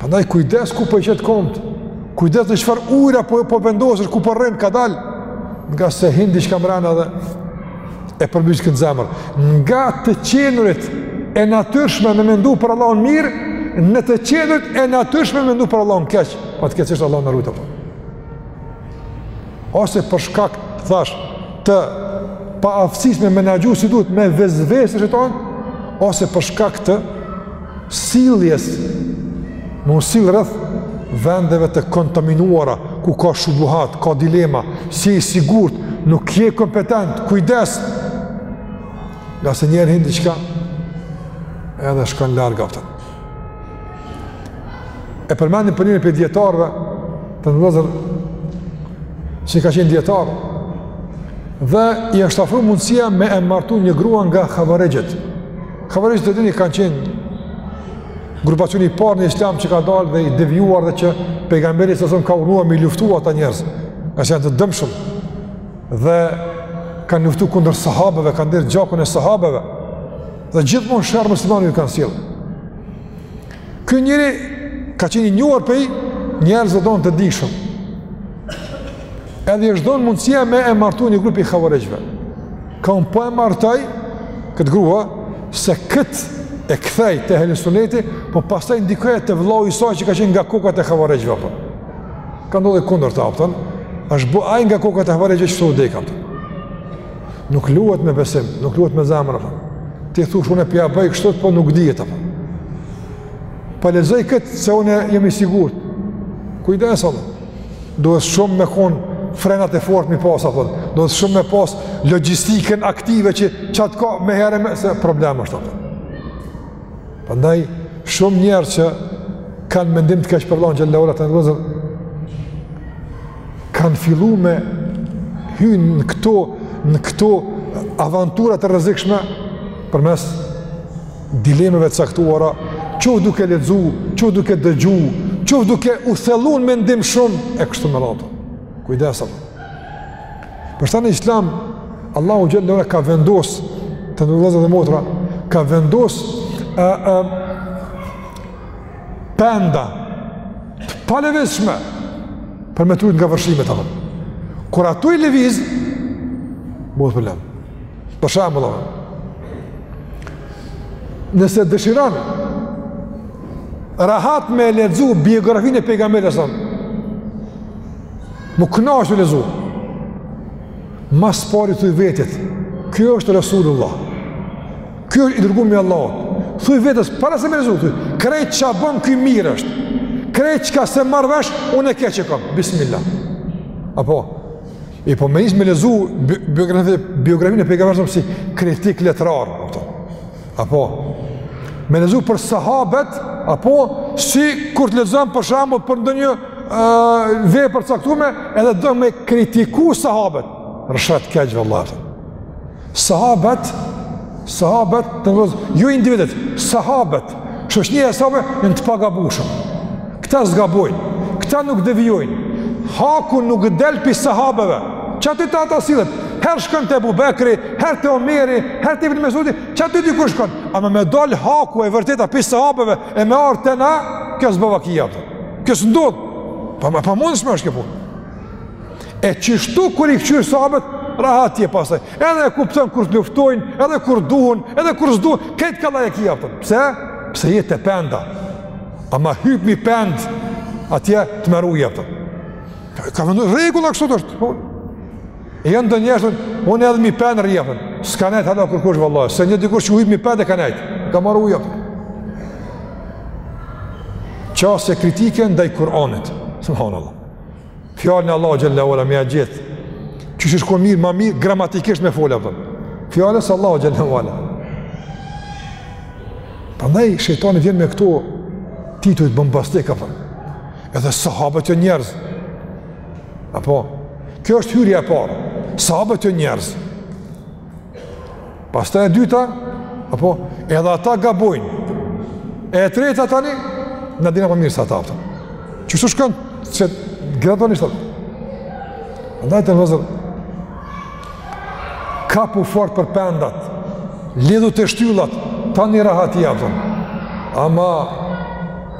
Prandaj kujdes ku po i qet komtë. Kujdes në çfarë ujëra po po vendosesh ku po rrin kadal. Ngase hin diçka mrena edhe e përmbys këtë zemër. Nga të qenurit e natyrshme me mendu për Allahun mirë, në të qenurit e natyrshme me mendu për Allahun keq. Fatkeqësisht, Allahu na rujtë apo. ose për shkak thash të paaftësisë me menaxhu si duhet me vesveset e shejtanit ose për shkak të sjelljes, me u sill rreth vendeve të kontaminuara ku ka shubuhat, ka dilema, s'je i sigurt, nuk je kompetent, kujdes. Ngase njëherë hin diçka edhe shkon larg, apo. E përmendin për njërin prej dijetarëve, të nderuar vëllezër, që ka qenë dijetar, dhe i është afru mundësia me e martu një grua nga Havarixhët. Havarixhët e dini kanë qenë grupacioni i parë në islam që ka dalë dhe i devijuar dhe që pejgamberi alejhi selam ka urdhnu me i luftu ata njerëz, ngase janë të dëmshëm, dhe kanë luftu kundër sahabëve, kanë derdh gjakun e sahabëve, Dhe gjithmonë sherr muslimanëve ju kanë sjellë. Ky njeri ka qenë i njohur prej njerëzve domethënë të dijshëm. Edhe i është dhonë mundësia me e martu një grua prej havarixhve. Tha unë po e martoj këtë grua se këtë e kthej te ehli suneti, po pastaj ndikoj te vllau i saj që ka qenë nga kokat e havarixhve. A kupton. Ka ndodh e kundërta, a kupton, është bo ai nga kokat e havarixhve që së u dekapëtën. Nuk luhet me besim, nuk luhet me zemër, apo. Ti thush unë p'ja bëj kështu, po nuk dihet apo. Po lexoj kët se unë jam i sigurt. Kujdes apo. Duhet shumë me kon frenat e fortë mi pas apo. Duhet shumë me pas logjistikën aktive që çat ka me herë me se problem është apo. Prandaj shumë njerëz që kanë mendim të keq për Allahun xhele ue ala, të nderuar vëllezër kanë fillu me hynë në këto, në këto avantura të rrezikshme përmes dilemave të caktuara, qoftë duke lexu, qoftë duke dëgju, qoftë duke u thellu në mendim shumë, e kështu me radhë. Kujdes. Për shtanë islam, Allahu xhele ue ala ka vendos, të nderuar vëllezër dhe motra, ka vendos, e, e, penda, të palëvizshme, për me t'rujt nga vërshimet, a kupton. Kur ato i lëviz, bëhet problem. Për shembull, nëse dëshiron, rahat me e lexu biografinë e pejgamberit alejhi selam, m'u kënaq tu e lexu, ma s'pari thuj vetes, kjo është Resulullah, Ky është i dërguar i Allahut. Thuaj vetes para se me lexu, thuj: Krejt çka bën ky mirë është. Krejt çka s'e marr vesh, unë keq e kam. Bismillah. Apo e po më nis me lexu biografi biografinë e pejgamberit si kritik letrar, apo. Apo me lexu për sahabët, apo si kur të lexon për shembull për ndonjë vepër të caktume edhe do me kritiku sahabët rrëshqet keq vëlla, a kupton Sahabët, sahabët, të vëz, jo individët, sahabët, shoqnia e sahabëve janë të pagabushëm. Këta s'gabojnë, këta nuk devijojnë, haku nuk del pi sahabëve, qaty te ata sillet, herë shkon te Ebu Bekri, herë te Omeri, herë te Ibn Mesudi, qaty dikun shkon, ama me dal haku e vërteta pi sahabëve, e me ardh te na, kjo s'bon vaki, kjo s'ndodh, pa, pa, pamundshme është kjo punë. E qështu kur i këqyr sahabët, rahat je pastaj. Edhe e kupton kur të luftojnë, edhe kur duhen, edhe kur s'duhen, krejt kollaj e ki, a kupton. Pse? Pse je te penda. Ama hyp mi pend, atje të merr uji, a kupton. Ka, ka vendi rregulla, kështu është. Po. E janë do njështu, unë edhe mi pend rri, a kupton. S'ka nejt hala kërkush valla, se një dikush që u hyp mi pend e ka nejt. Ka marrë uji. Qasje kritike ndaj Kur'anit. Subhanallah. Fjalën e Allahut xhelle ve ala me ia gjet qysh ish kon mirë, ma mirë gramatikisht me fol, a kupton. Fjalës s'Allahut xhelle ve ala. Prandaj shejtani vjen me këto tituj bombastikë, a kupton. Edhe sahabët janë njerëz. Apo kjo është hyrja e parë. Sahabët janë njerëz. Pastaj e dyta, apo edhe ata gabojnë. E e treta tani na dina ma mirë se ata, a kupton. Qështu shkon se gradualisht. Andaj të vëzë kapu fort për pendat, lidhu te shtyllat, tani rahat je, a kupton. Ama,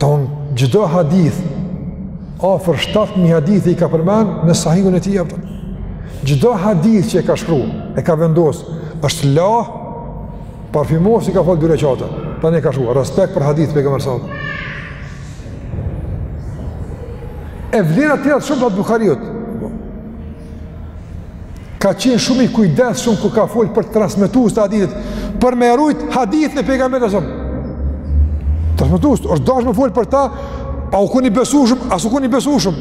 Thon çdo hadith afër 7000 hadithe i ka përmend në sahihun e tij, a kupton. Çdo hadith që e ka shkru, e ka vendos, është la parfumos i ka fal dy reqate. Tani e ka shkru respekt për hadith t'pejgamberit sa. E vlera të tjera shumë të Bukhariut. ka qenë shumë i kujdesshëm kur ka fol për transmetues të hadithit, për me e rujt hadithin e pejgamberit sa. Transmetues është dasht me fol për ta, a u kon i besueshëm, a s'u kon i besueshëm.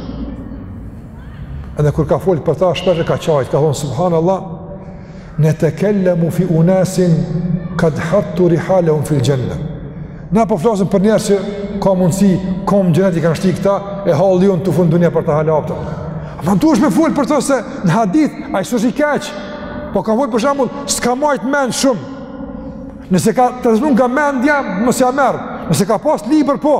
Edhe kur ka fol për ta, shpeshherë ka qajt, ka thon subhanallah netekellemu fi unasin kad hattu rihalehum fil xhenne Na po flasim për njerëz që ka mundësi, kamt n'xhenet i kanë shti këta, e hala unë tu fol n'dunja për ta hala, a kupton. Ama duhesh me fol për ta se në hadith, ai s'ish i keq, po ka fol për shembull, s'ka majt men shumë. Nëse ka transmetu nga mendja, mos ia merr, nëse ka pas libër, po.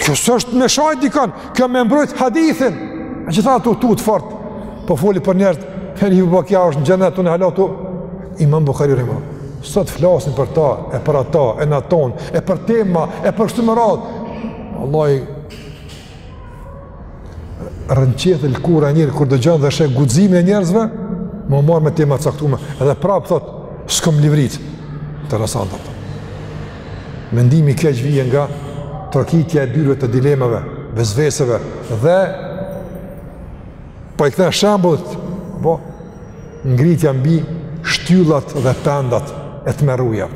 Kjo s'është me shajt dikon, kjo me mbrojt hadithin. Ai që tha tu u tut fort. Po foli për njerëz, her i bëk ja është në xhenet unë hala ktu. Imam Buhari rrema. Sot flasin për ta, e për ata, e naton, e për tema, e për kshtu me radhë. Wallahi rrënqethet lëkura e njerit kur dëgjon dhe sheh guximin e njerëzve, me u marr me tema të caktume. Edhe prap thot, s'kam livrit. Interesant apo. Mendimi i keq vjen nga trokitja e dyerve të dilemave, vesveseve dhe po i kthehem shembullit, po ngritja mbi shtyllat dhe pendat e të merr uja.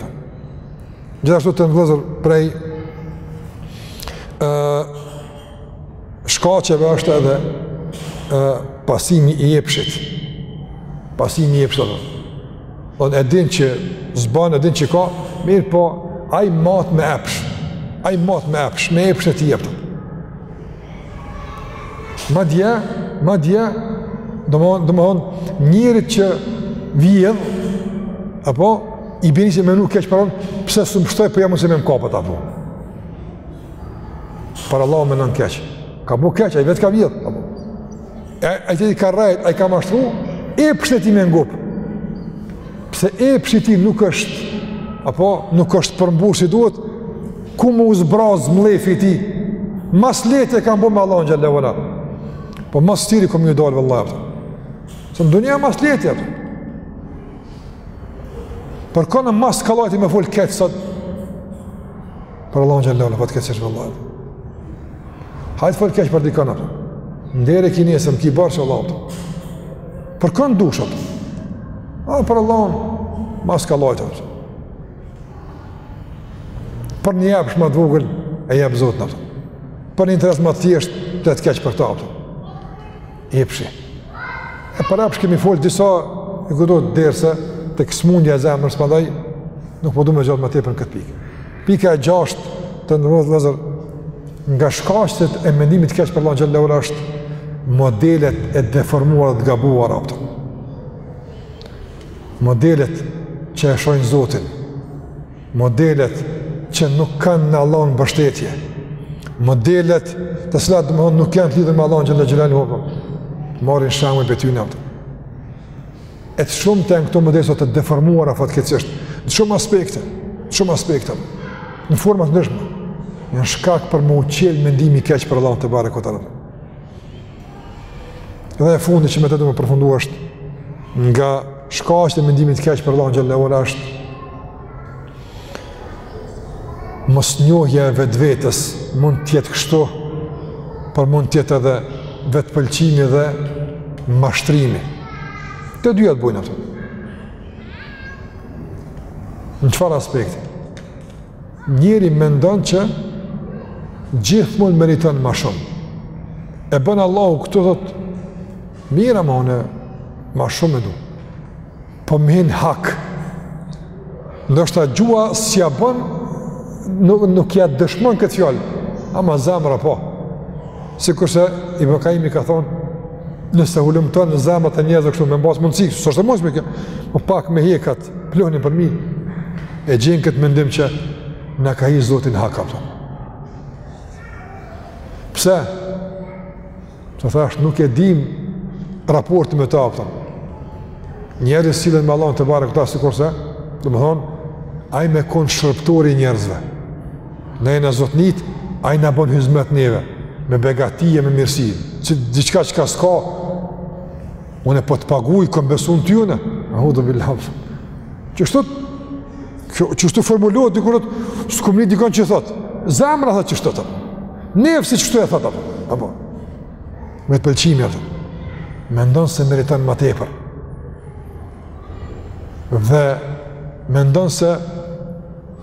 Gjithashtu të nderuar vëllezër prej ë shkaqeve është edhe e, pasimi i epshit. Pasimi i epshit. Po e din që s'ban e din që ka, mirëpo ai mat me epsh. Ai mat me epsh, me epsh të jep. Madje, madje domethënë njeri që vjedh apo i bini se menon keq për Allahun, pse s'më shtoj po ja mundsoi me m'kap apo. Për Allahun menon keq. Ka bo keq, ai vetë ka vjedh. Apo. E, ai tjetri ka rrejt, ai ka mashtru, epshin e tij me ngop. Pse epshi i tij nuk është, apo, nuk është përmbush si duhet, ku me u zbraz mllefi i tij, ma s'leht e ka me bo me Allahun xhelle ve ala. Po ma shtirë kom me ju dalë vëllait. Se në dunja ma s'leht jetë. Për kon ma s'kollajti me folë keq sot, Për Allahun xhelle në këtë keqesh vëllaj. Hajt fol keq për dikon. N'derë e ki nesër, ki barë që Allah. Për kon dush? A, për Allahun, ma s'kollajti. Për një epsh ma të vogël, e jep Zotin. Për një interes ma të thjeshtë, thot keq për ta. Për Epshi. E për epshin kemi fol disa ju kujtohet derse tek smundja e zemrës, prandaj nuk po du me zgjat ma tepër këtë pikë. Pika e gjashtë të nderuar vëllezër nga shkaqet e mendimit të keq për Allahun xhelle ve ala është modelet e deformuara të gabuara apo. Modelet që e shohin Zotin. Modelet që nuk kanë në Allahun mbështetje, modelet të cilat domethënë nuk janë të lidhura me Allahun xhelle xhelaluhu, po. marrin shembull prej tyne apo. E të shumta janë këto modele sot të deformuara fatkeqësisht, në shumë aspekte, në shumë aspekte, në forma të ndryshme, janë shkak për me u çel mendimi i keq për Allahun tebareke ve teala. Dhe e fundit që me të du me përfundu është nga shkaqet e mendimit të keq për Allahun xhelle ve ala është mosnjohja e vetvetes mund të jetë kështu por mund të jetë edhe vetëpëlqimi dhe mashtrimi të dyja të bojnë ato në çfarë aspekti Njeri mendon që gjithmonë meriton ma shumë. E bën Allahu këtë thot, mirë ama unë ma shumë e du. Po më hin hak. Ndoshta gjuha s'ja bën nuk nuk ja dëshmon këtë fjalë, ama zemra po. Sikurse Ibn Kajimi ka thon, nëse hulumton në zemrat e njerëzve kështu me pas mundësi, s'është e mundshme kjo. Po pak me hek at Pluhnin përmi, e gjen këtë mendim që na ka hi Zoti n'hak, a kupton. Pse? Se thashë, nuk e dim raportin me ta, a kupton. Njerëzit sillen me Allahun tebareke ve teala, sikurse, domethonë, ai me kon shërbtori i njerëzve. Na jena zotnit, ai na bon hyzmet neve, me begati e me mirësi, gjithçka çka ka s'ka, Unë po të paguj kom besu n'ty unë. Eudhu billah. Qështu kjo qështu formulohet dikur atë, s'kom ni dikon që thot. Zemra tha qështu thot. Nefsi qështu e thot apo. Apo. Vetëpëlqimi. Mendon se meriton ma tepër. Dhe mendon se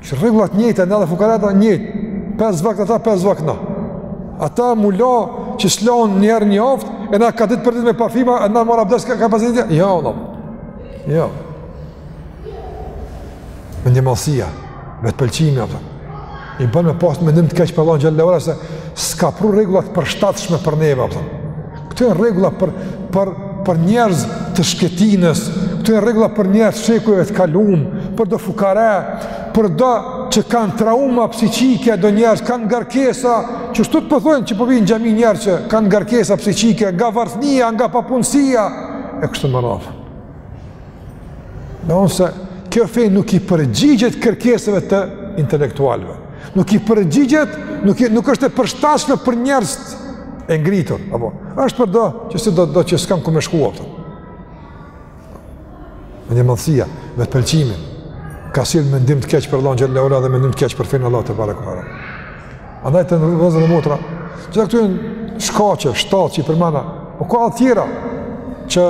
Që rregullat njëjta na dhe fukarat e njëjtë. Pesë vakt ata, pesë vakt na. Ata mulo që s'lahen një herë n'javë, e na ka ditë për ditë me parfima, e na me marr abdes ka kapacitet. Jo, jo Allah. Jo. Mendjemadhsia, vetëpëlqimi, a kupton. I bon me pas mendim të keq për Allahun xhel-le ve ala se s'ka pru rregulla të përshtatshme për neve, a kupton. Këto janë rregulla për për për njerëz të shkretinës, këto janë rregulla për njerëz të shekujve të kalum, për do fukare, për do që kanë trauma psiqike, do njerëz kanë ngarkesa, qështu po thojnë po që po vijnë n'xhami njerëz që kanë ngarkesa psiqike, nga varfnia, nga papunësia, e kështu me radhë. Në se kjo fej nuk i përgjigjet kërkesave të intelektualve. Nuk i përgjigjet, nuk, i, nuk është e përshtatshme për njerëzt e ngritur. Apo, është për do që si do, do që s'kanë ku me shku. A kupton. Mendjemadhësia, vetëpëlqimi, ka sjell mendim të keq për Allahun xhel-le ve ala dhe mendim të keq për fenë e Allahut tebareke ve teala. Andaj vëllezën e motra, gjitha këto janë shkaqe, shtatë që i përmenda, po ka edhe tjera që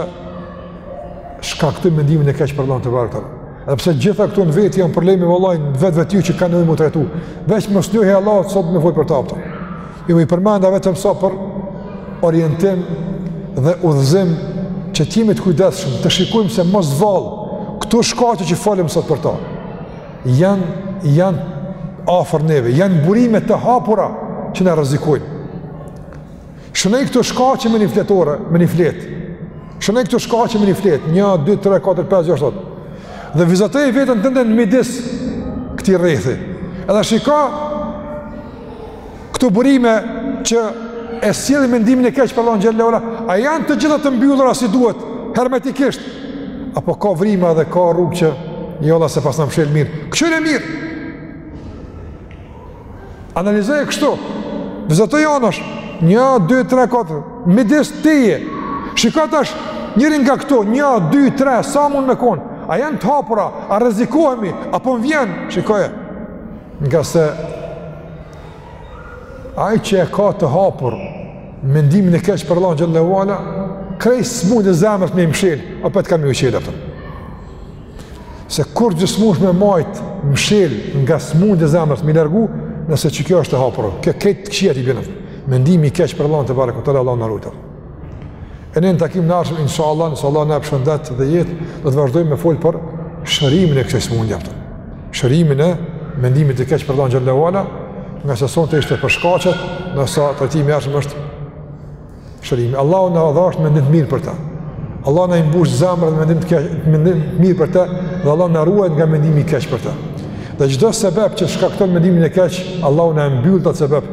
shkaktojnë mendimin e keq për Allahun tebareke ve teala. Edhe pse gjitha këto në vete janë probleme vëlla në vetvete që kanë nevojë me u trajtu. Veç mosnjohja e Allahut sot me fol për ta, a kupton. Jo i përmenda vetëm sa për orientim dhe udhëzim që të jemi t'kujdesshëm të shikojmë se mos vallë këto shkaqe që folëm sot për ta. Janë, janë afër neve, janë burime të hapura që na rrezikojnë. Shënoji këto shkaqe me një fletore, me një fletë. Shënoji këto shkaqe me një fletë, një, dy, tre, katër, pesë, gjashtë, shtatë. Dhe vizatoje veten tënde në midis këtij rrethi. Edhe shika Këto burime që e sjellin mendimin e keq për Allahun xhele ue ala, a janë të gjitha të mbyllura si duhet hermetikisht? Apo ka vrima dhe ka rrugë që hala s'e paskna mshel mirë. Kqyre mirë. Analizoje kështu. Vizatoji anash, një, dy, tre, katër, midis ti je. Shiko tash njërin nga këto, një, dy, tre, sa mun me kon. A janë të hapura, a rrezikohemi, a po më vjen. Shikoje. Ngase Ai që e ka të hapur mendimin e keq për Allahun xhele ue ala, krejt smundjet e zemrës me i mshel, apet kanë me iu çel prapë. Se kurrgjë s'mush me majt mshel nga smundjet e zemrës me i largu, nëqoftëse kjo është e hapur. Kjo krejt të këqijat i bjen. Mendimi i keq për Allahun tebareke ue teala, Allahu na rujtët. E ne në takimin e ardhshëm, insha Allah, nëse Allahu na jep shëndet dhe jetë, do të vazhdojmë me folë për shërimin e kësaj sëmundje. Shërimin e mendimit të keq për Allahun xhele ue ala, ngase sonte ishte për shkaqet, ndërsa trajtimi i ardhshëm është shërimi. Allahu na dhashtë mendim të mirë për te. Allahu na i mbush zemrat me mendim të keq, mendim të mirë për te, dhe Allahu na ruajt nga mendimi i keq për te. Dhe çdo sebep që shkakton mendimin e keq, Allahu na e mbylltë at sebep,